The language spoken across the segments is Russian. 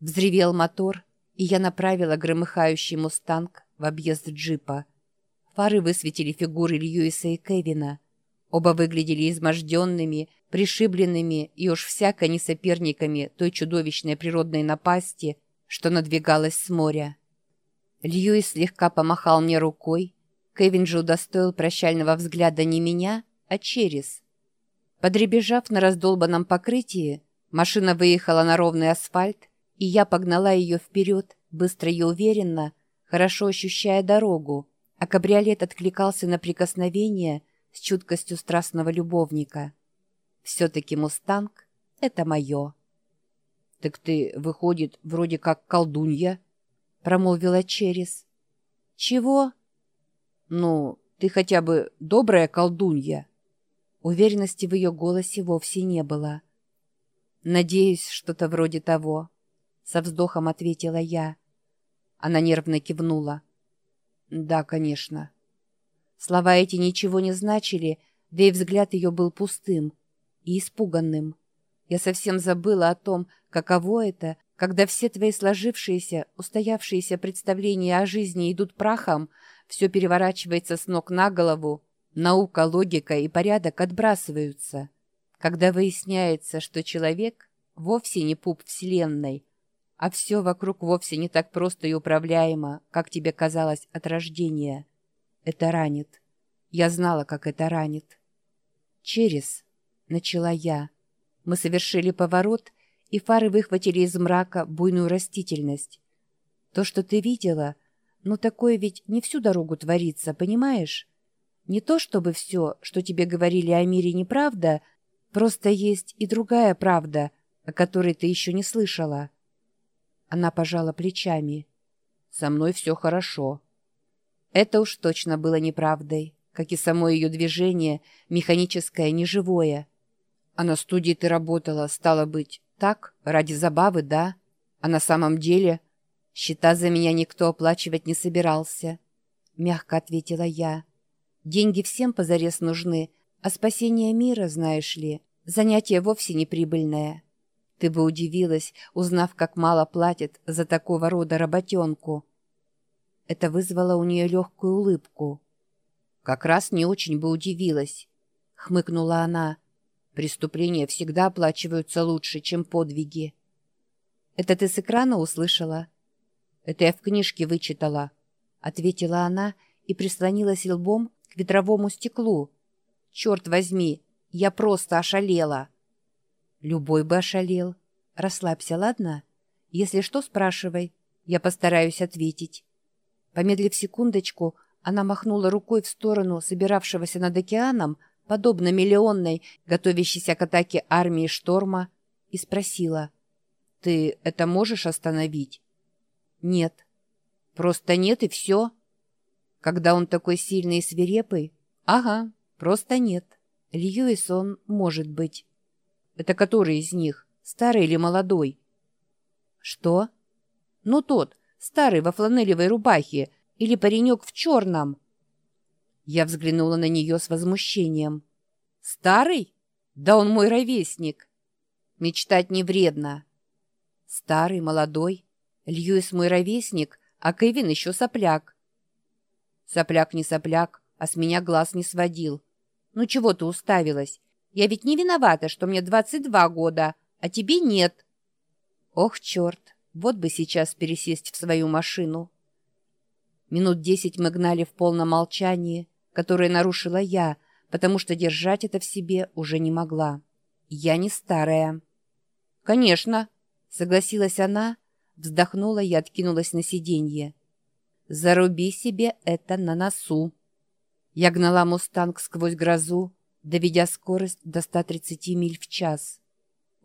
Взревел мотор, и я направила громыхающий «Мустанг» в объезд джипа. Фары высветили фигуры Льюиса и Кевина. Оба выглядели изможденными, пришибленными и уж всяко не соперниками той чудовищной природной напасти, что надвигалась с моря. Льюис слегка помахал мне рукой, Кевин же удостоил прощального взгляда не меня, а через. Подребежав на раздолбанном покрытии, машина выехала на ровный асфальт, и я погнала ее вперед, быстро и уверенно, хорошо ощущая дорогу, а кабриолет откликался на прикосновение с чуткостью страстного любовника. Все-таки «Мустанг» — это мое. — Так ты, выходит, вроде как колдунья, — промолвила Черес. — Чего? — Ну, ты хотя бы добрая колдунья. Уверенности в ее голосе вовсе не было. «Надеюсь, что-то вроде того», — со вздохом ответила я. Она нервно кивнула. «Да, конечно». Слова эти ничего не значили, да и взгляд ее был пустым и испуганным. Я совсем забыла о том, каково это, когда все твои сложившиеся, устоявшиеся представления о жизни идут прахом, все переворачивается с ног на голову, наука, логика и порядок отбрасываются. Когда выясняется, что человек вовсе не пуп Вселенной, а все вокруг вовсе не так просто и управляемо, как тебе казалось от рождения. Это ранит. Я знала, как это ранит. «Через», — начала я. Мы совершили поворот, и фары выхватили из мрака буйную растительность. То, что ты видела, ну такое ведь не всю дорогу творится, понимаешь? Не то чтобы все, что тебе говорили о мире, неправда, просто есть и другая правда, о которой ты еще не слышала. Она пожала плечами. «Со мной все хорошо». Это уж точно было неправдой, как и само ее движение, механическое, неживое. А на студии ты работала, стало быть, так, ради забавы, да? А на самом деле... Счета за меня никто оплачивать не собирался. Мягко ответила я. Деньги всем позарез нужны, а спасение мира, знаешь ли, занятие вовсе не прибыльное. Ты бы удивилась, узнав, как мало платят за такого рода работенку. Это вызвало у нее легкую улыбку. «Как раз не очень бы удивилась», — хмыкнула она. «Преступления всегда оплачиваются лучше, чем подвиги». «Это ты с экрана услышала?» «Это я в книжке вычитала», — ответила она и прислонилась лбом к ветровому стеклу. «Черт возьми, я просто ошалела!» Любой бы ошалел. Расслабься, ладно? Если что, спрашивай. Я постараюсь ответить. Помедлив секундочку, она махнула рукой в сторону собиравшегося над океаном, подобно миллионной, готовящейся к атаке армии шторма, и спросила. «Ты это можешь остановить?» «Нет». «Просто нет, и все?» «Когда он такой сильный и свирепый?» «Ага, просто нет. Льюис он может быть». Это который из них, старый или молодой? Что? Ну тот, старый во фланелевой рубахе или паренек в черном. Я взглянула на нее с возмущением. Старый? Да он мой ровесник. Мечтать не вредно. Старый, молодой. Льюис мой ровесник, а Кевин еще сопляк. Сопляк не сопляк, а с меня глаз не сводил. Ну чего ты уставилась? Я ведь не виновата, что мне 22 года, а тебе нет. Ох, черт, вот бы сейчас пересесть в свою машину. Минут десять мы гнали в полном молчании, которое нарушила я, потому что держать это в себе уже не могла. Я не старая. «Конечно», — согласилась она, вздохнула и откинулась на сиденье. «Заруби себе это на носу». Я гнала «Мустанг» сквозь грозу, доведя скорость до 130 миль в час.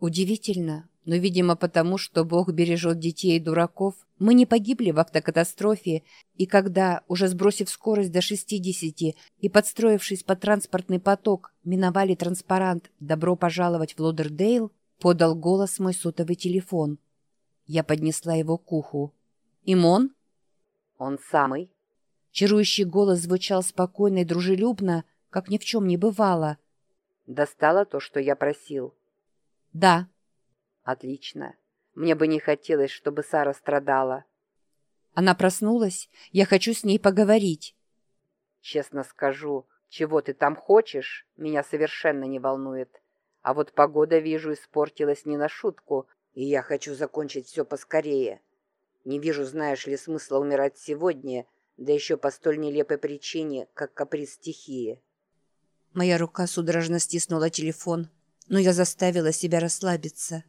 Удивительно, но, видимо, потому, что Бог бережет детей и дураков, мы не погибли в автокатастрофе, и когда, уже сбросив скорость до 60 и подстроившись под транспортный поток, миновали транспарант «Добро пожаловать в Лодердейл», подал голос мой сотовый телефон. Я поднесла его к уху. «Имон?» «Он самый». Чарующий голос звучал спокойно и дружелюбно, как ни в чем не бывало. «Достала то, что я просил?» «Да». «Отлично. Мне бы не хотелось, чтобы Сара страдала. Она проснулась. Я хочу с ней поговорить. Честно скажу, чего ты там хочешь, меня совершенно не волнует. А вот погода, вижу, испортилась не на шутку, и я хочу закончить все поскорее. Не вижу, знаешь ли, смысла умирать сегодня, да еще по столь нелепой причине, как каприз стихии. Моя рука судорожно стиснула телефон, но я заставила себя расслабиться.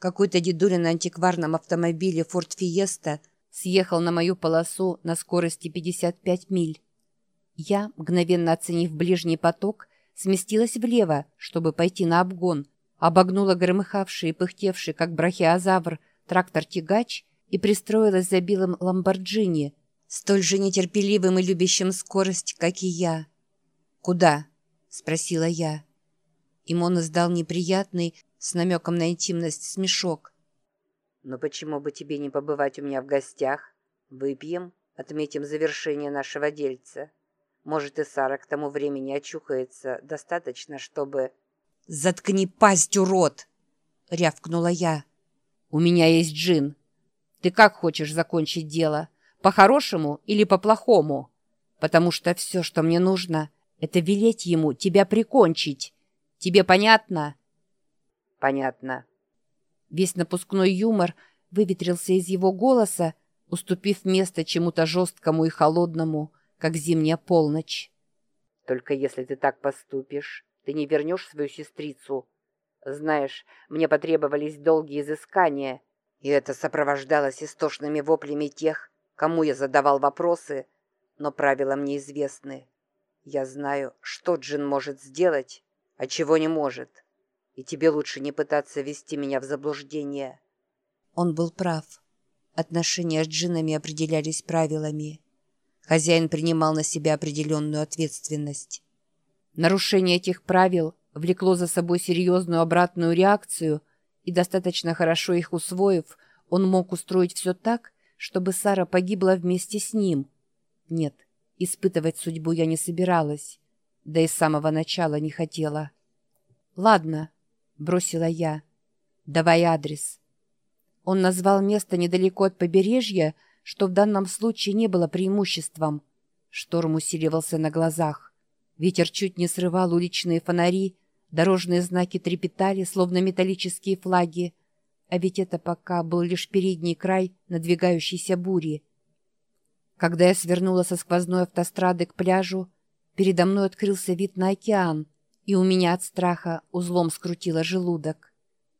Какой-то дедуля на антикварном автомобиле «Форд Фиеста» съехал на мою полосу на скорости 55 миль. Я, мгновенно оценив ближний поток, сместилась влево, чтобы пойти на обгон, обогнула громыхавший и пыхтевший, как брахиозавр, трактор-тягач и пристроилась за белым ламборджини, столь же нетерпеливым и любящим скорость, как и я. «Куда?» — спросила я. Имон издал неприятный, с намеком на интимность, смешок. «Но почему бы тебе не побывать у меня в гостях? Выпьем, отметим завершение нашего дельца. Может, и Сара к тому времени очухается достаточно, чтобы...» «Заткни пасть, урод!» — рявкнула я. «У меня есть джин. Ты как хочешь закончить дело? По-хорошему или по-плохому? Потому что все, что мне нужно...» Это велеть ему тебя прикончить. Тебе понятно?» «Понятно». Весь напускной юмор выветрился из его голоса, уступив место чему-то жесткому и холодному, как зимняя полночь. «Только если ты так поступишь, ты не вернешь свою сестрицу. Знаешь, мне потребовались долгие изыскания, и это сопровождалось истошными воплями тех, кому я задавал вопросы, но правила мне известны. Я знаю, что Джин может сделать, а чего не может. И тебе лучше не пытаться вести меня в заблуждение. Он был прав. Отношения с джинами определялись правилами. Хозяин принимал на себя определенную ответственность. Нарушение этих правил влекло за собой серьезную обратную реакцию, и достаточно хорошо их усвоив, он мог устроить все так, чтобы Сара погибла вместе с ним. Нет, Испытывать судьбу я не собиралась, да и с самого начала не хотела. «Ладно», — бросила я, — «давай адрес». Он назвал место недалеко от побережья, что в данном случае не было преимуществом. Шторм усиливался на глазах. Ветер чуть не срывал уличные фонари, дорожные знаки трепетали, словно металлические флаги. А ведь это пока был лишь передний край надвигающейся бури. Когда я свернула со сквозной автострады к пляжу, передо мной открылся вид на океан, и у меня от страха узлом скрутило желудок.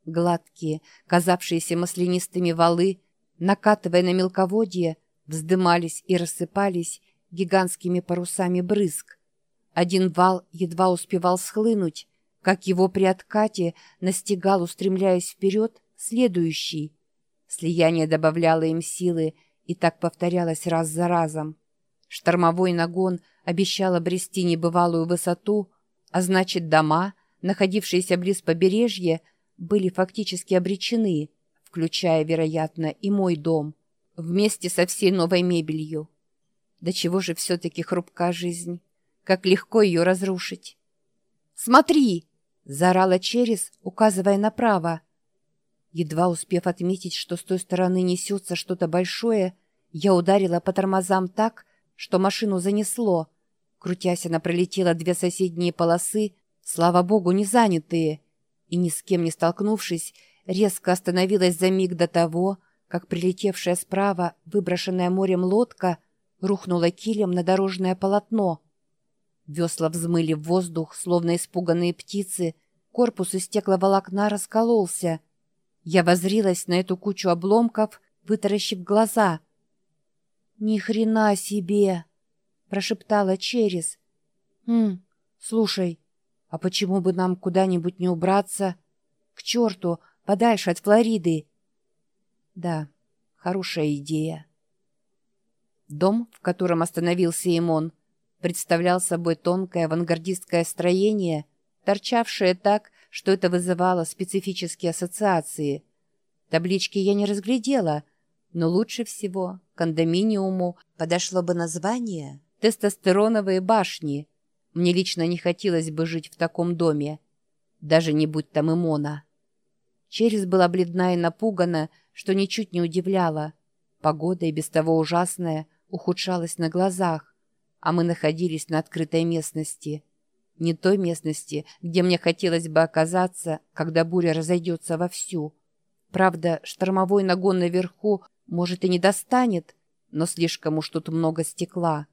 Гладкие, казавшиеся маслянистыми валы, накатывая на мелководье, вздымались и рассыпались гигантскими парусами брызг. Один вал едва успевал схлынуть, как его при откате настигал, устремляясь вперед, следующий. Слияние добавляло им силы, и так повторялось раз за разом. Штормовой нагон обещал обрести небывалую высоту, а значит, дома, находившиеся близ побережья, были фактически обречены, включая, вероятно, и мой дом, вместе со всей новой мебелью. До чего же все-таки хрупка жизнь? Как легко ее разрушить? «Смотри!» — заорала Черес, указывая направо. Едва успев отметить, что с той стороны несется что-то большое, я ударила по тормозам так, что машину занесло. Крутясь, она пролетела две соседние полосы, слава богу, не занятые, и ни с кем не столкнувшись, резко остановилась за миг до того, как прилетевшая справа, выброшенная морем лодка, рухнула килем на дорожное полотно. Весла взмыли в воздух, словно испуганные птицы, корпус из стекловолокна раскололся. Я возрилась на эту кучу обломков, вытаращив глаза — «Ни хрена себе!» — прошептала Через. «Хм, слушай, а почему бы нам куда-нибудь не убраться? К черту, подальше от Флориды!» «Да, хорошая идея». Дом, в котором остановился Имон, представлял собой тонкое авангардистское строение, торчавшее так, что это вызывало специфические ассоциации. Таблички я не разглядела, но лучше всего кондоминиуму подошло бы название «Тестостероновые башни». Мне лично не хотелось бы жить в таком доме, даже не будь там Имона. Через была бледна и напугана, что ничуть не удивляла. Погода и без того ужасная ухудшалась на глазах, а мы находились на открытой местности. Не той местности, где мне хотелось бы оказаться, когда буря разойдется вовсю. Правда, штормовой нагон наверху, может, и не достанет, но слишком уж тут много стекла.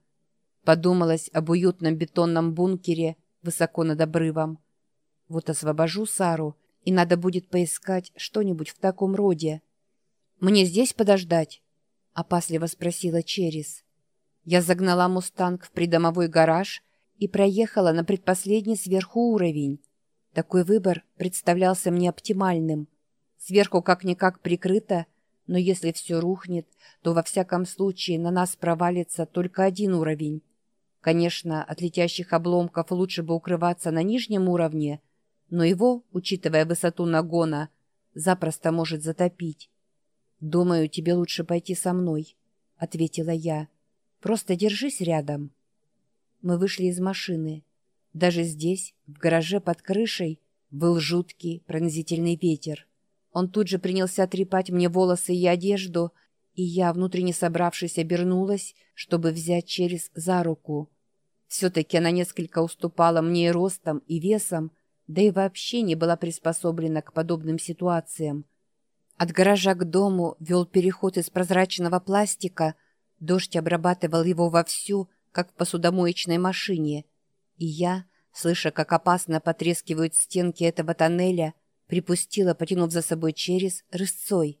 Подумалось об уютном бетонном бункере высоко над обрывом. Вот освобожу Сару, и надо будет поискать что-нибудь в таком роде. «Мне здесь подождать?» — опасливо спросила Черис. Я загнала «Мустанг» в придомовой гараж и проехала на предпоследний сверху уровень. Такой выбор представлялся мне оптимальным. Сверху как-никак прикрыто, но если все рухнет, то во всяком случае на нас провалится только один уровень. Конечно, от летящих обломков лучше бы укрываться на нижнем уровне, но его, учитывая высоту нагона, запросто может затопить. «Думаю, тебе лучше пойти со мной», — ответила я. «Просто держись рядом». Мы вышли из машины. Даже здесь, в гараже под крышей, был жуткий пронзительный ветер. Он тут же принялся трепать мне волосы и одежду, и я, внутренне собравшись, обернулась, чтобы взять через за руку. Все-таки она несколько уступала мне и ростом, и весом, да и вообще не была приспособлена к подобным ситуациям. От гаража к дому вел переход из прозрачного пластика, дождь обрабатывал его вовсю, как в посудомоечной машине, и я, слыша, как опасно потрескивают стенки этого тоннеля, припустила, потянув за собой через рысцой.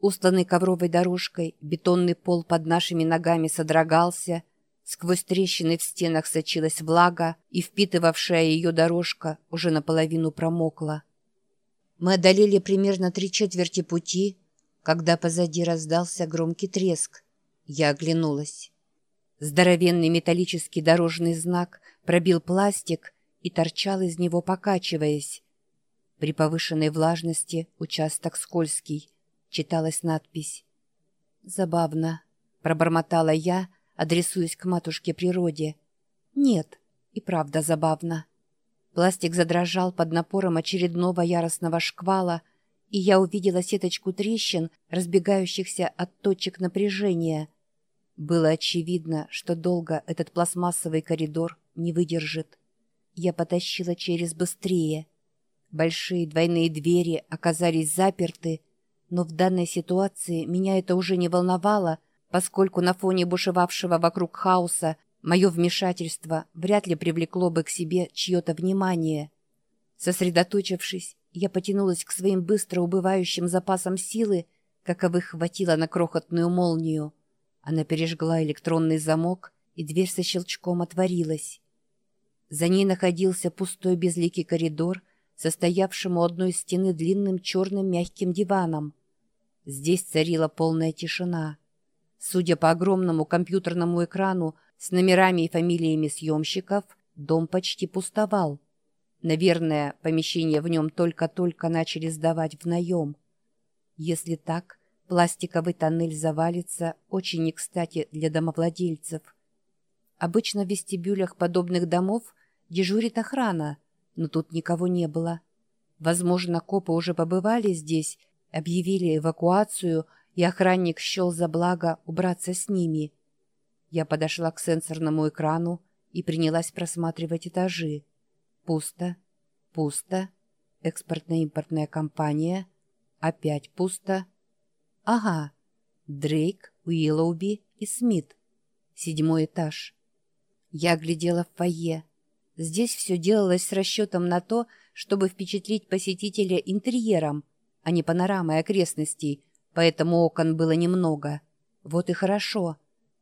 Устланный ковровой дорожкой, бетонный пол под нашими ногами содрогался, сквозь трещины в стенах сочилась влага, и впитывавшая ее дорожка уже наполовину промокла. Мы одолели примерно три четверти пути, когда позади раздался громкий треск. Я оглянулась. Здоровенный металлический дорожный знак пробил пластик и торчал из него, покачиваясь. При повышенной влажности участок скользкий. Читалась надпись. «Забавно», — пробормотала я, адресуясь к матушке природе. «Нет, и правда забавно». Пластик задрожал под напором очередного яростного шквала, и я увидела сеточку трещин, разбегающихся от точек напряжения. Было очевидно, что долго этот пластмассовый коридор не выдержит. Я потащила через быстрее — Большие двойные двери оказались заперты, но в данной ситуации меня это уже не волновало, поскольку на фоне бушевавшего вокруг хаоса мое вмешательство вряд ли привлекло бы к себе чье-то внимание. Сосредоточившись, я потянулась к своим быстро убывающим запасам силы, каковых хватило на крохотную молнию. Она пережгла электронный замок, и дверь со щелчком отворилась. За ней находился пустой безликий коридор, состоявшему одной стены длинным черным мягким диваном. Здесь царила полная тишина. Судя по огромному компьютерному экрану с номерами и фамилиями съемщиков, дом почти пустовал. Наверное, помещения в нем только-только начали сдавать в наем. Если так, пластиковый тоннель завалится очень не кстати для домовладельцев. Обычно в вестибюлях подобных домов дежурит охрана — но тут никого не было. Возможно, копы уже побывали здесь, объявили эвакуацию, и охранник счел за благо убраться с ними. Я подошла к сенсорному экрану и принялась просматривать этажи. Пусто, пусто, экспортно-импортная компания, опять пусто. Ага, Дрейк, Уиллоуби и Смит. Седьмой этаж. Я глядела в фойе. Здесь все делалось с расчетом на то, чтобы впечатлить посетителя интерьером, а не панорамой окрестностей, поэтому окон было немного. Вот и хорошо.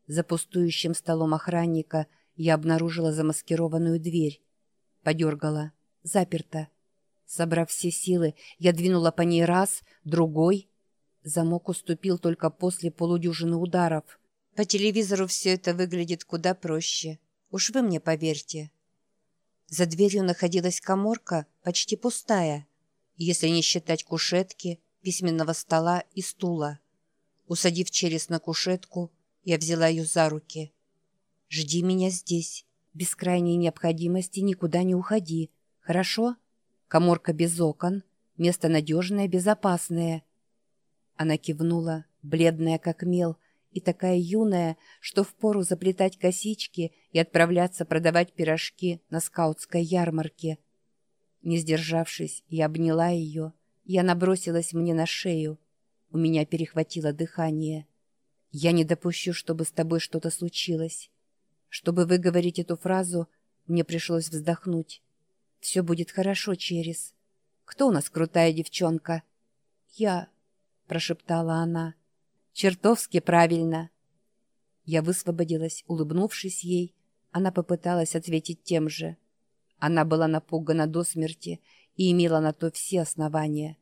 За пустующим столом охранника я обнаружила замаскированную дверь. Подергала. Заперта. Собрав все силы, я двинула по ней раз, другой. Замок уступил только после полудюжины ударов. По телевизору все это выглядит куда проще. Уж вы мне поверьте. За дверью находилась коморка, почти пустая, если не считать кушетки, письменного стола и стула. Усадив через на кушетку, я взяла ее за руки. «Жди меня здесь. Без крайней необходимости никуда не уходи. Хорошо? Коморка без окон. Место надежное, безопасное. Она кивнула, бледная как мел, и такая юная, что впору заплетать косички и отправляться продавать пирожки на скаутской ярмарке. Не сдержавшись, я обняла ее, и она бросилась мне на шею. У меня перехватило дыхание. «Я не допущу, чтобы с тобой что-то случилось». Чтобы выговорить эту фразу, мне пришлось вздохнуть. «Все будет хорошо, Черес. Кто у нас крутая девчонка?» «Я», — прошептала она. «Чертовски правильно». Я высвободилась, улыбнувшись ей. Она попыталась ответить тем же. Она была напугана до смерти и имела на то все основания.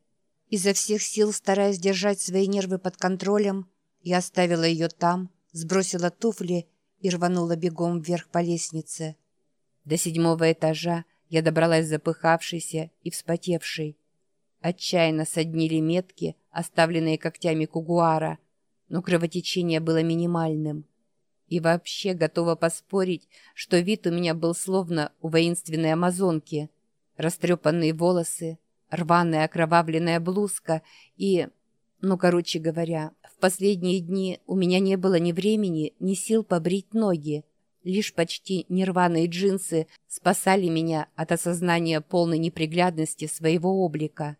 Изо всех сил, стараясь держать свои нервы под контролем, я оставила ее там, сбросила туфли и рванула бегом вверх по лестнице. До седьмого этажа я добралась запыхавшейся и вспотевшей. Отчаянно соднили метки, оставленные когтями кугуара, но кровотечение было минимальным. И вообще готова поспорить, что вид у меня был словно у воинственной амазонки. Растрепанные волосы, рваная окровавленная блузка и... Ну, короче говоря, в последние дни у меня не было ни времени, ни сил побрить ноги. Лишь почти нерваные джинсы спасали меня от осознания полной неприглядности своего облика.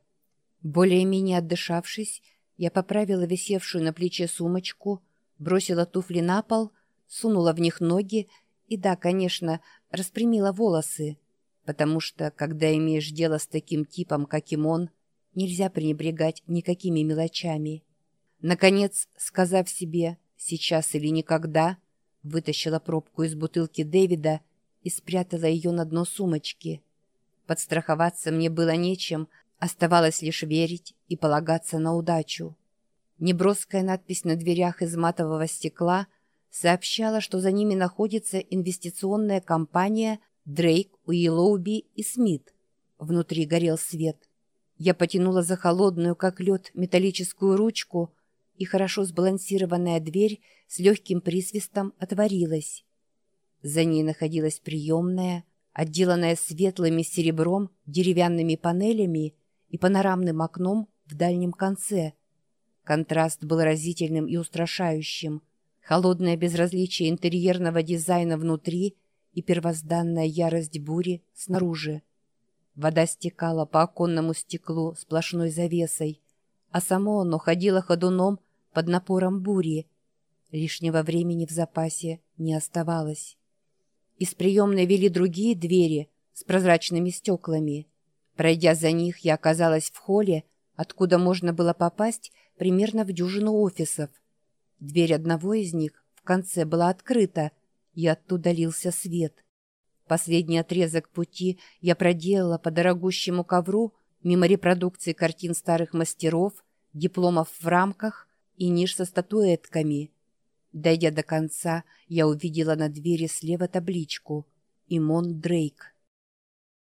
Более-менее отдышавшись, я поправила висевшую на плече сумочку, бросила туфли на пол, сунула в них ноги и, да, конечно, распрямила волосы, потому что, когда имеешь дело с таким типом, как Имон, нельзя пренебрегать никакими мелочами. Наконец, сказав себе «сейчас или никогда», вытащила пробку из бутылки Дэвида и спрятала ее на дно сумочки. Подстраховаться мне было нечем, оставалось лишь верить и полагаться на удачу. Неброская надпись на дверях из матового стекла сообщала, что за ними находится инвестиционная компания Дрейк, Уиллоуби и Смит. Внутри горел свет. Я потянула за холодную, как лед, металлическую ручку — и хорошо сбалансированная дверь с легким присвистом отворилась. За ней находилась приемная, отделанная светлыми серебром деревянными панелями и панорамным окном в дальнем конце. Контраст был разительным и устрашающим. Холодное безразличие интерьерного дизайна внутри и первозданная ярость бури снаружи. Вода стекала по оконному стеклу сплошной завесой, а само оно ходило ходуном под напором бури. Лишнего времени в запасе не оставалось. Из приемной вели другие двери с прозрачными стеклами. Пройдя за них, я оказалась в холле, откуда можно было попасть примерно в дюжину офисов. Дверь одного из них в конце была открыта, и оттуда лился свет. Последний отрезок пути я проделала по дорогущему ковру мимо репродукции картин старых мастеров, дипломов в рамках и ниш со статуэтками. Дойдя до конца, я увидела на двери слева табличку «Имон Дрейк».